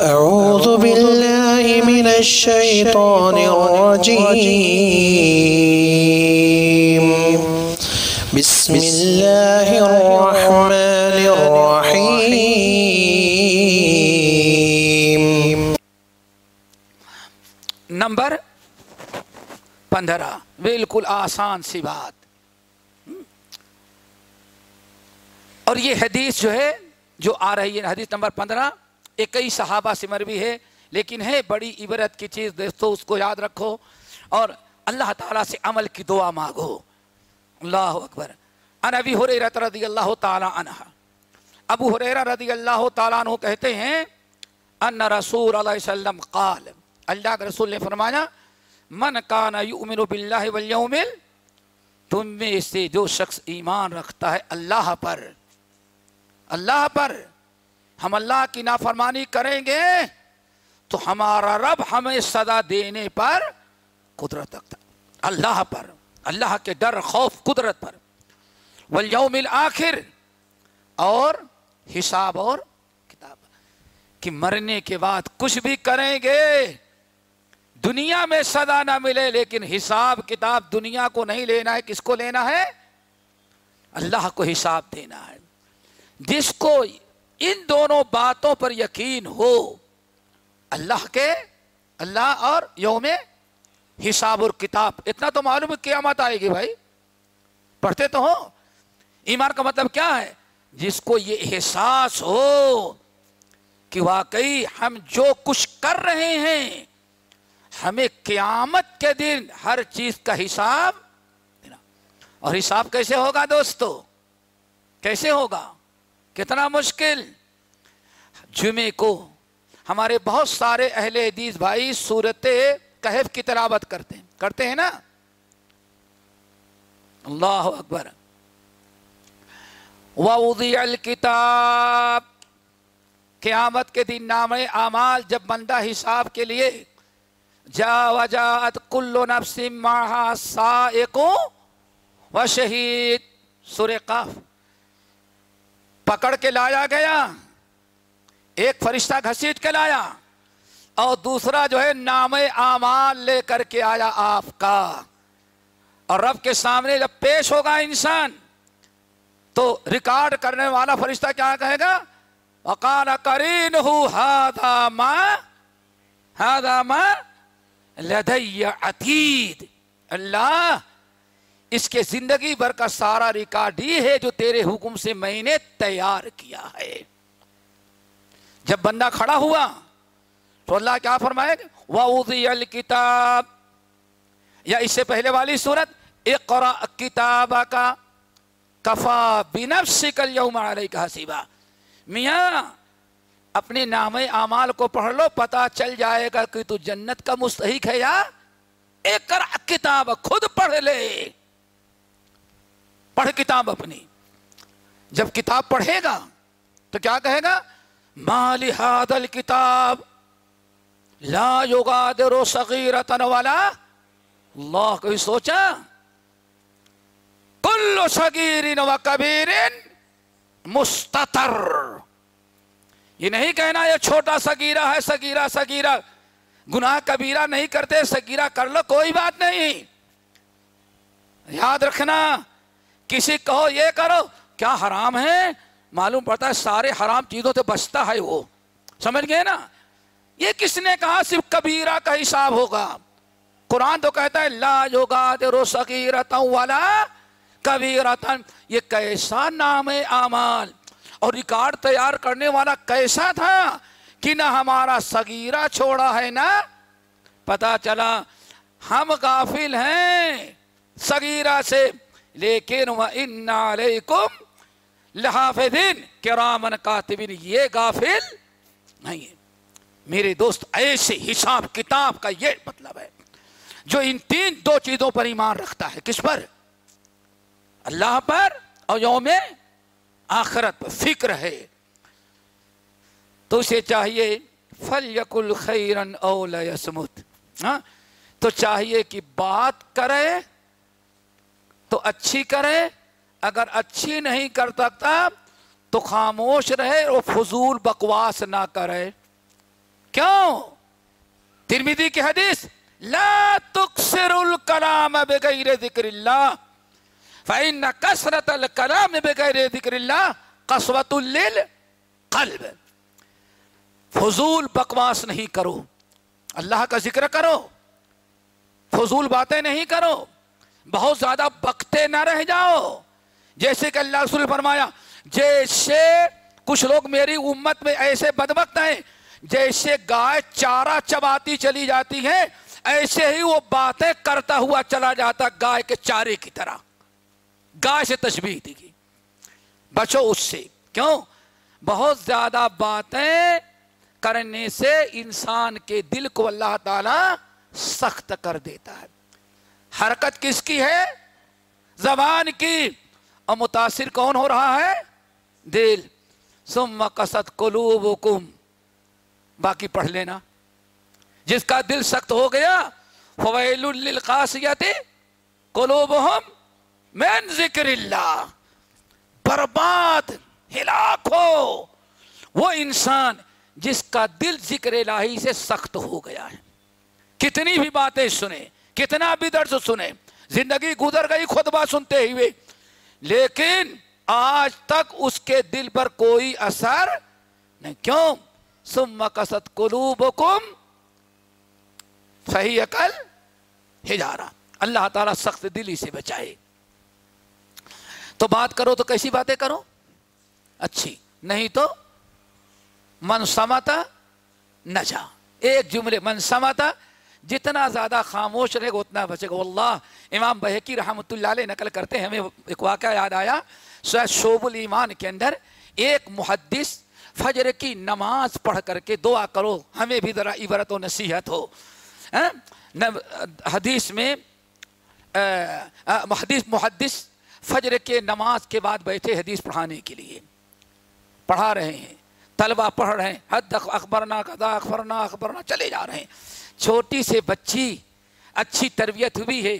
أعوذ بالله من الشيطان الرجيم. بسم الله الرحمن الرحيم. نمبر پندرہ. بالکل آسان سی بات. اور یہ حدیث جو ہے جو آ رہی ہے، حدیث نمبر پندرہ ایک کئی صحابہ سے مروی ہے، لیکن ہے بڑی عبرت کی چیز دوستو، اس کو یاد رکھو۔ اور اللہ تعالیٰ سے عمل کی دعا مانگو۔ اللہ اکبر۔ ان ابی حریرت رضی اللہ تعالیٰ عنہ۔ ابو حریرہ رضی اللہ تعالیٰ عنہ کہتے ہیں، ان رسول علیہ وسلم قال اللہ کے رسول نے فرمایا، من کان یؤمن باللہ والیوم تم میں سے جو شخص ایمان رکھتا ہے اللہ پر۔ اللہ پر۔ ہم اللہ کی نافرمانی کریں گے تو ہمارا رب ہمیں صدا دینے پر قدرت رکھتا اللہ پر، اللہ کے ڈر، خوف، قدرت پر۔ والیوم الآخر اور حساب اور کتاب۔ کہ مرنے کے بعد کچھ بھی کریں گے، دنیا میں صدا نہ ملے، لیکن حساب، کتاب دنیا کو نہیں لینا ہے۔ کس کو لینا ہے؟ اللہ کو حساب دینا ہے۔ جس کو ان دونوں باتوں پر یقین ہو۔ اللہ کے، اللہ اور یوم حساب اور کتاب اتنا تو معلوم قیامت آئے گی بھائی۔ پڑھتے تو ہو ایمان کا مطلب کیا ہے؟ جس کو یہ احساس ہو کہ واقعی ہم جو کچھ کر رہے ہیں، ہمیں قیامت کے دن ہر چیز کا حساب دینا۔ اور حساب کیسے ہوگا دوستو؟ کیسے ہوگا؟ کتنا مشکل۔ جمعے کو ہمارے بہت سارے اہل حدیث بھائی صورت کہف کی تلاوت کرتے ہیں۔ کرتے ہیں نا؟ اللہ اکبر۔ وَوُضِعَ الْكِتَابِ۔ قیامت کے دن نام اعمال جب بندہ حساب کے لیے جا وجاعت کل نفس معها سائق و شہید۔ سورہ قاف۔ پکڑ کے لایا گیا۔ ایک فرشتہ گھسیٹ کے لایا اور دوسرا جو ہے نام اعمال لے کر کے آیا آپ کا۔ اور رب کے سامنے جب پیش ہوگا انسان تو ریکارڈ کرنے والا فرشتہ کیا کہے گا؟ وقال کرین هذا ما هذا ما لدی عتید۔ اللہ اس کے زندگی بھر کا سارا ریکارڈ یہ ہے جو تیرے حکم سے میں نے تیار کیا ہے۔ جب بندہ کھڑا ہوا تو اللہ کیا فرمائے گا؟ وَأُوذِيَ یا اس سے پہلے والی صورت اقرا کتابہ کا کفا بنفسک اليوم علیک حسیبہ میاں، اپنے نام اعمال کو پڑھ لو، پتا چل جائے گا کہ تو جنت کا مستحق ہے یا؟ اقرا کتاب خود پڑھ لے۔ پڑھ کتاب اپنی۔ جب کتاب پڑھے گا تو کیا کہے گا؟ مال هذا الكتاب لا يغادر صغيرة ولا اللہ کوئی سوچا۔ کل صغیر و کبیر مستتر یہ نہیں کہنا یہ چھوٹا سگیرہ ہے سگیرہ سگیرہ گناہ کبیرہ نہیں کرتے سگیرہ کر لو، کوئی بات نہیں۔ یاد رکھنا۔ کسی کہو یہ کرو، کیا حرام ہے؟ معلوم پڑتا ہے سارے حرام چیزوں سے بچتا ہے وہ۔ سمجھ گئے نا؟ یہ کس نے کہا؟ صرف کبیرہ کا حساب ہوگا۔ قرآن تو کہتا ہے، لا یغادر صغیرۃ ولا کبیرۃ یہ کیسا نام اعمال؟ اور ریکارڈ تیار کرنے والا کیسا تھا کہ نہ ہمارا صغیرہ چھوڑا ہے نا پتا چلا، ہم غافل ہیں صغیرہ سے۔ لیکن وَإِنَّ عَلَيْكُمْ لحافظین کرامن کاتبین، یہ غافل نہیں ہے میرے دوست، ایسے حساب کتاب کا یہ مطلب ہے۔ جو ان تین دو چیزوں پر ایمان رکھتا ہے، کس پر؟ اللہ پر اور یوم آخرت پر۔ فکر ہے۔ تو اسے چاہیے فل یقل خیرن اول یسمت ہاں؟ تو چاہیے کہ بات کرے تو اچھی کرے، اگر اچھی نہیں کر سکتا تو خاموش رہے اور فضول بکواس نہ کرے۔ کیوں؟ ترمیدی کی حدیث، لا تکسر الکلام بغیر ذکر اللہ، فإن کسرت الکلام بغیر ذکر اللہ قصوت للقلب۔ فضول بکواس نہیں کرو، اللہ کا ذکر کرو، فضول باتیں نہیں کرو۔ بہت زیادہ بکتے نہ رہ جاؤ۔ جیسے کہ اللہ رسول فرمایا، جیسے کچھ لوگ میری امت میں ایسے بدبخت ہیں، جیسے گائے چارہ چباتی چلی جاتی ہے ایسے ہی وہ باتیں کرتا ہوا چلا جاتا گائے کے چارے کی طرح۔ گائے سے تشبیح دی گئی۔ بچو، اس سے۔ کیوں؟ بہت زیادہ باتیں کرنے سے انسان کے دل کو اللہ تعالی سخت کر دیتا ہے۔ حرکت کس کی ہے؟ زبان کی۔ اور متاثر کون ہو رہا ہے؟ دل۔ سم قصد قلوبکم۔ باقی پڑھ لینا۔ جس کا دل سخت ہو گیا، فویل للقاسیت قلوبہم من ذکر اللہ۔ برباد، ہلاک ہو۔ وہ انسان جس کا دل ذکر الہی سے سخت ہو گیا ہے۔ کتنی بھی باتیں سنے کتنا بھی درد سنے زندگی گزر گئی خطبہ سنتے ہوئے۔ لیکن آج تک اس کے دل پر کوئی اثر نہیں۔ کیوں؟ سم قصد قلوبکم صحیح عقل ہجارہ اللہ تعالیٰ سخت دلی سے بچائے۔ تو بات کرو تو کیسی باتیں کرو؟ اچھی، نہیں تو من سمتا نہ جا ایک جملے، من سمتا جتنا زیادہ خاموش رہے گا، اتنا بچے گا۔ اللہ امام بحقی رحمۃ اللہ علیہ نقل کرتے ہیں، ہمیں ایک واقعہ یاد آیا۔ شعب الایمان کے اندر ایک محدث فجر کی نماز پڑھ کر کے دعا کرو، ہمیں بھی ذرا عبرت و نصیحت ہو۔ ہاں؟ حدیث میں محدث محدث فجر کے نماز کے بعد بیٹھے حدیث پڑھانے کے لیے۔ پڑھا رہے ہیں، طلبہ پڑھ رہے ہیں، حد اخبرنا قضا اخبرنا اخبرنا، چلے جا رہے ہیں۔ چھوٹی سے بچی اچھی تربیت ہوئی ہے۔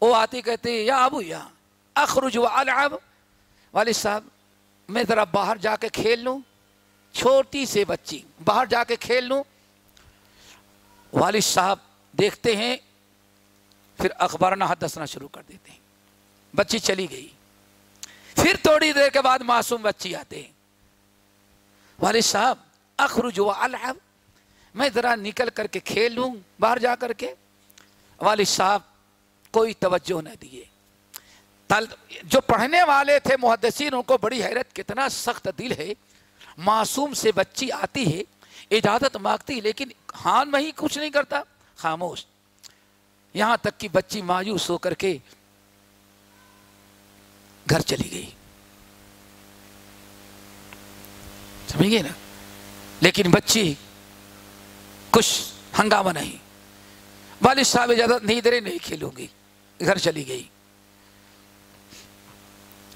وہ آتی کہتے ہیں، یا ابو، یا اخرج و العب۔ والد صاحب، میں ذرا باہر جا کے کھیل لوں۔ چھوٹی سے بچی، باہر جا کے کھیل لوں۔ والد صاحب دیکھتے ہیں، پھر اخبارانہ حدثنا شروع کر دیتے ہیں۔ بچی چلی گئی۔ پھر تھوڑی دیر کے بعد معصوم بچی آتے ہیں۔ والد صاحب، اخرج و میں ذرا نکل کر کے کھیل لوں، باہر جا کر کے۔ والد صاحب، کوئی توجہ نہ دیے۔ جو پڑھنے والے تھے محدثین، ان کو بڑی حیرت، کتنا سخت دل ہے۔ معصوم سے بچی آتی ہے، اجازت مانگتی لیکن ہان میں ہی کچھ نہیں کرتا۔ خاموش۔ یہاں تک کہ بچی مایوس ہو کر کے گھر چلی گئی۔ سمجھ گئے نا؟ لیکن بچی کچھ ہنگامہ نہیں۔ والد صاحب اجازت نہیں دے رہے، نہیں کھیلوں گی گھر چلی گئی۔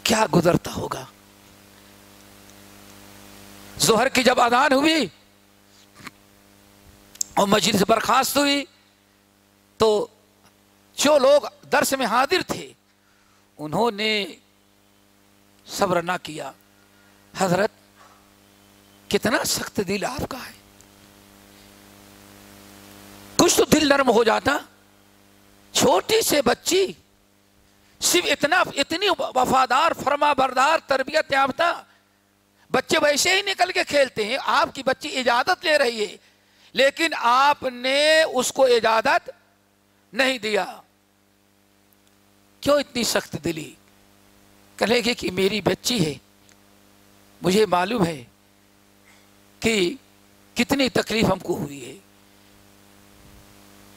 کیا گزرتا ہوگا؟ زہر کی جب آدان ہوئی اور مسجد سے برخاست ہوئی، تو جو لوگ درس میں حاضر تھے، انہوں نے صبر نہ کیا۔ حضرت، کتنا سخت دل آپ کا ہے۔ کچھ تو دل نرم ہو جاتا۔ چھوٹی سے بچی۔ صرف اتنا، اتنی وفادار فرما بردار تربیت یافتہ۔ بچے ویسے ہی نکل کے کھیلتے ہیں۔ آپ کی بچی اجازت لے رہی ہے۔ لیکن آپ نے اس کو اجازت نہیں دیا۔ کیوں اتنی سخت دلی؟ کہے گی کہ میری بچی ہے۔ مجھے معلوم ہے کہ کتنی تکلیف ہم کو ہوئی ہے۔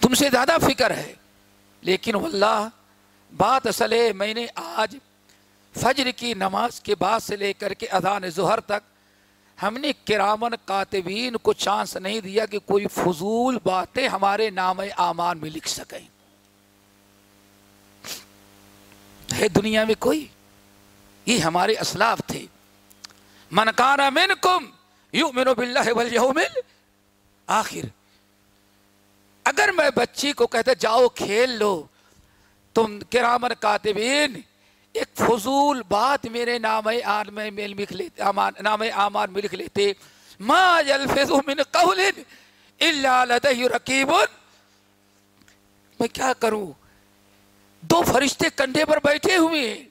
تم سے زیادہ فکر ہے۔ لیکن واللہ، بات اصل ہے، میں نے آج فجر کی نماز کے بعد سے لے کر کے اذان ظہر تک ہم نے کرامن کاتبین کو چانس نہیں دیا کہ کوئی فضول باتیں ہمارے نام آمان میں لکھ سکیں۔ ہے دنیا میں کوئی؟ یہ ہمارے اسلاف تھے۔ منکارا منکم یؤمن باللہ والیوم آخر اگر میں بچی کو کہتا جاؤ کھیل لو، تم کرامن کاتبین، ایک فضول بات میرے نام آن میں لکھ لیتے نام آمان میں لکھ لیتے۔ ما یلفظ من قول اللہ لدہ رقیب۔ میں کیا کروں؟ دو فرشتے کنڈے پر بیٹھے ہوئے ہیں۔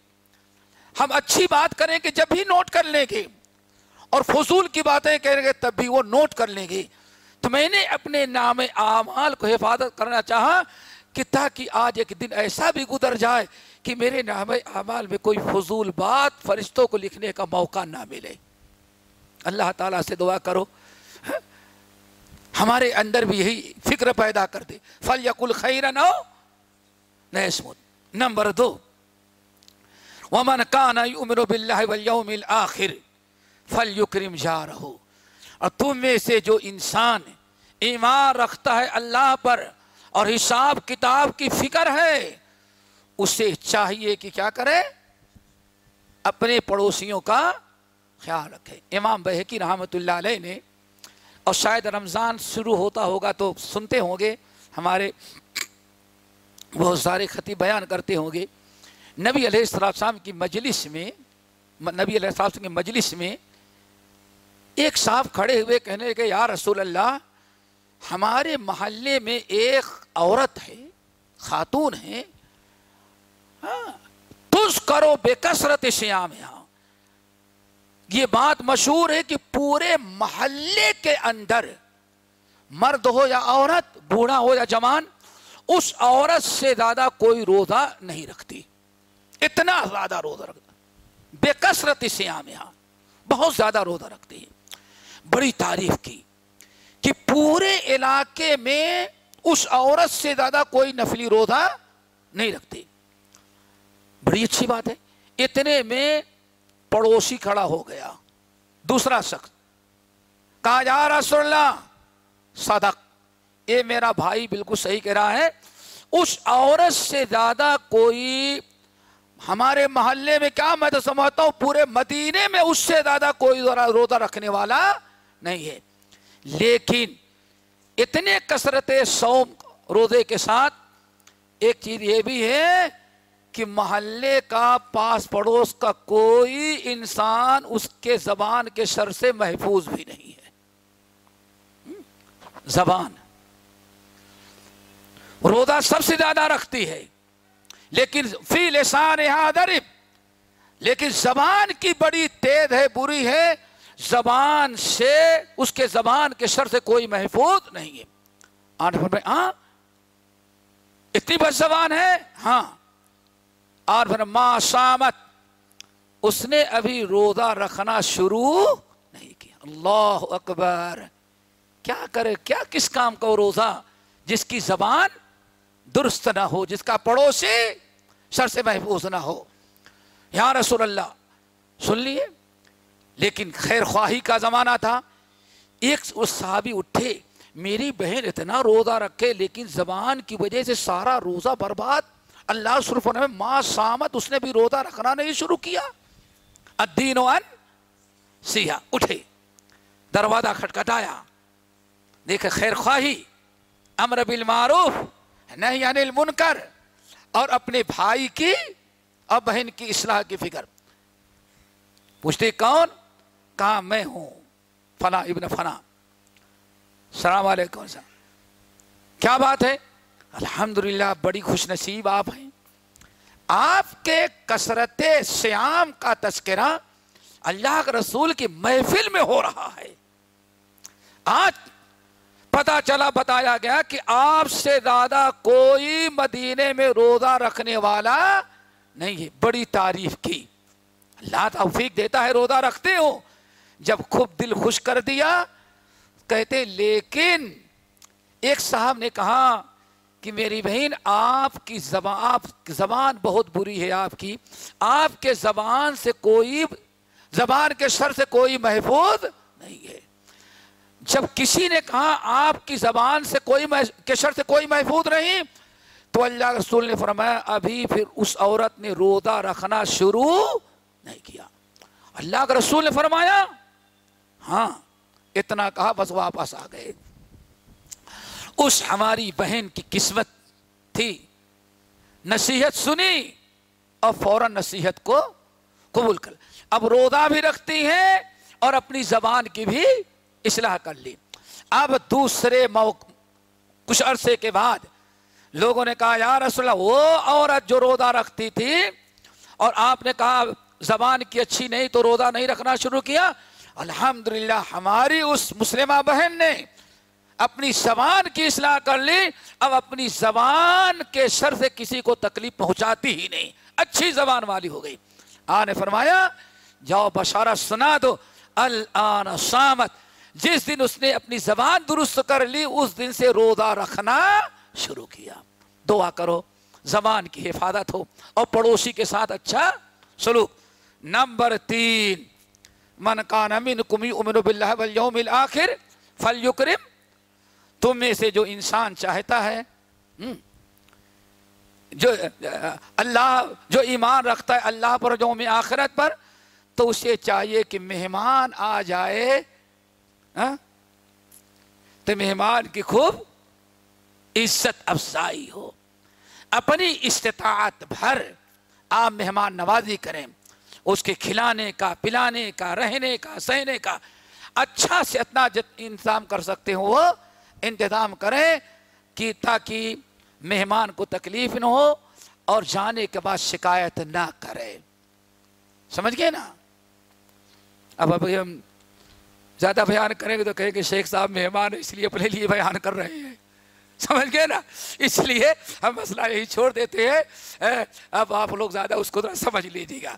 ہم اچھی بات کریں کہ جب بھی نوٹ کر لیں گے۔ اور فضول کی باتیں کہیں گے تب بھی وہ نوٹ کر لیں گے۔ تو میں نے اپنے نام اعمال کو حفاظت کرنا چاہا کہ تاکہ آج ایک دن ایسا بھی گزر جائے کہ میرے نام اعمال میں کوئی فضول بات فرشتوں کو لکھنے کا موقع نہ ملے۔ اللہ تعالیٰ سے دعا کرو۔ ہمارے اندر بھی یہی فکر پیدا کر دے۔ فل یقل خیر نو نمبر دو۔ ومن کان یؤمن باللہ والیوم الاخر فلیکرم جارہ اور تم میں سے جو انسان ایمان رکھتا ہے اللہ پر اور حساب کتاب کی فکر ہے، اسے چاہیے کہ کیا کرے؟ اپنے پڑوسیوں کا خیال رکھے۔ امام بحقی رحمۃ اللہ علیہ نے، اور شاید رمضان شروع ہوتا ہوگا تو سنتے ہوں گے، ہمارے بہت سارے خطی بیان کرتے ہوں گے۔ نبی علیہ السلام کی مجلس میں، نبی علیہ السلام کی مجلس میں ایک صاحب کھڑے ہوئے کہنے کہ یا رسول اللہ ہمارے محلے میں ایک عورت ہے خاتون ہے ہاں، تس کرو بے کثرت شیام یہاں۔ یہ بات مشہور ہے کہ پورے محلے کے اندر مرد ہو یا عورت بوڑھا ہو یا جوان اس عورت سے زیادہ کوئی روزہ نہیں رکھتی۔ اتنا زیادہ روزہ رکھتا۔ بے کثرت سیام یہاں بہت زیادہ روزہ رکھتی۔ ہے بڑی تعریف کی کہ پورے علاقے میں اس عورت سے زیادہ کوئی نفلی روزہ نہیں رکھتی بڑی اچھی بات ہے۔ اتنے میں پڑوسی کھڑا ہو گیا۔ دوسرا شخص کہا جا رسول اللہ، صدق۔ یہ میرا بھائی بالکل صحیح کہہ رہا ہے۔ اس عورت سے زیادہ کوئی ہمارے محلے میں کیا میں تو سمجھتا ہوں، پورے مدینے میں اس سے زیادہ کوئی روزہ رکھنے والا نہیں ہے۔ لیکن اتنے کثرت سوم روزے کے ساتھ، ایک چیز یہ بھی ہے کہ محلے کا پاس پڑوس کا کوئی انسان اس کے زبان کے شر سے محفوظ بھی نہیں ہے۔ زبان روزہ سب سے زیادہ رکھتی ہے۔ لیکن فی لسان درب لیکن زبان کی بڑی تیز ہے، بری ہے۔ زبان سے اس کے زبان کے شر سے کوئی محفوظ نہیں ہے۔ ہاں؟ اتنی بس زبان ہے؟ ہاں۔ اور پھر ماں سامت اس نے ابھی روزہ رکھنا شروع نہیں کیا۔ اللہ اکبر۔ کیا کرے؟ کیا کس کام کا روزہ؟ جس کی زبان درست نہ ہو، جس کا پڑوسی سر سے محفوظ نہ ہو۔ یا رسول اللہ، سن لیے۔ لیکن خیر خواہی کا زمانہ تھا۔ ایک اس صحابی اٹھے، میری بہن اتنا روزہ رکھے، لیکن زبان کی وجہ سے سارا روزہ برباد۔ اللہ صرف نے ماں سامت اس نے بھی روزہ رکھنا نہیں شروع کیا۔ الدین و ان سیاہ۔ اٹھے، دروازہ کھٹکھٹایا۔ دیکھے، خیر خواہی، امر بالمعروف نہیں انل منکر اور اپنے بھائی کی اور بہن کی اصلاح کی فکر۔ پوچھتے، کون؟ کہا میں ہوں؟ فنا ابن فنا السلام علیکم کیا بات ہے؟ الحمدللہ، بڑی خوش نصیب آپ ہیں۔ آپ کے کثرت سیام کا تذکرہ اللہ کے رسول کی محفل میں ہو رہا ہے۔ آج پتا چلا، بتایا گیا کہ آپ سے زیادہ کوئی مدینے میں روزہ رکھنے والا نہیں ہے۔ بڑی تعریف کی۔ اللہ توفیق دیتا ہے، روزہ رکھتے ہو۔ جب خوب دل خوش کر دیا، کہتے، لیکن ایک صاحب نے کہا کہ میری بہن، آپ کی زبان، آپ زبان بہت بری ہے آپ کی۔ آپ کے زبان سے کوئی، زبان کے سر سے کوئی محفوظ نہیں ہے۔ جب کسی نے کہا آپ کی زبان سے کوئی کے سے کوئی محفوظ نہیں، تو اللہ رسول نے فرمایا، ابھی پھر اس عورت نے روزہ رکھنا شروع نہیں کیا۔ اللہ کے رسول نے فرمایا ہاں اتنا کہا بس واپس آ گئے۔ اس ہماری بہن کی قسمت تھی۔ نصیحت سنی اور فوراً نصیحت کو قبول کر۔ اب روزہ بھی رکھتی ہیں اور اپنی زبان کی بھی اصلاح کر لی۔ اب دوسرے موقع کچھ عرصے کے بعد لوگوں نے کہا، یا رسول اللہ، وہ عورت جو روزہ رکھتی تھی اور آپ نے کہا زبان کی اچھی نہیں تو روزہ نہیں رکھنا شروع کیا الحمدللہ ہماری اس مسلمہ بہن نے اپنی زبان کی اصلاح کر لی، اب اپنی زبان کے سر سے کسی کو تکلیف پہنچاتی ہی نہیں۔ اچھی زبان والی ہو گئی۔ آ نے فرمایا، جاؤ بشارہ سنا دو۔ الان سامت جس دن اس نے اپنی زبان درست کر لی، اس دن سے روزہ رکھنا شروع کیا۔ دعا کرو، زبان کی حفاظت ہو اور پڑوسی کے ساتھ اچھا سلوک۔ نمبر تین من کان امین کمی امن باللہ والیوم الاخر فلیکرم، تم میں سے جو انسان چاہتا ہے جو، اللہ، جو ایمان رکھتا ہے اللہ پر یوم آخرت پر، تو اسے چاہیے کہ مہمان آ جائے ہاں؟ تو مہمان کی خوب عزت افزائی ہو، اپنی استطاعت بھر آپ مہمان نوازی کریں۔ اس کے کھلانے کا، پلانے کا، رہنے کا، سہنے کا۔ اچھا سے اتنا انتظام کر سکتے ہو، وہ انتظام کریں کہ تاکہ مہمان کو تکلیف نہ ہو اور جانے کے بعد شکایت نہ کرے۔ سمجھ گئے نا؟ اب ابھی ہم زیادہ بیان کریں گے تو کہیں کہ شیخ صاحب مہمان اس لیے اپنے لیے بیان کر رہے ہیں۔ سمجھ گئے نا؟ اس لیے ہم مسئلہ یہی چھوڑ دیتے ہیں۔ اب آپ لوگ زیادہ اس کو ذرا سمجھ لیجیے گا۔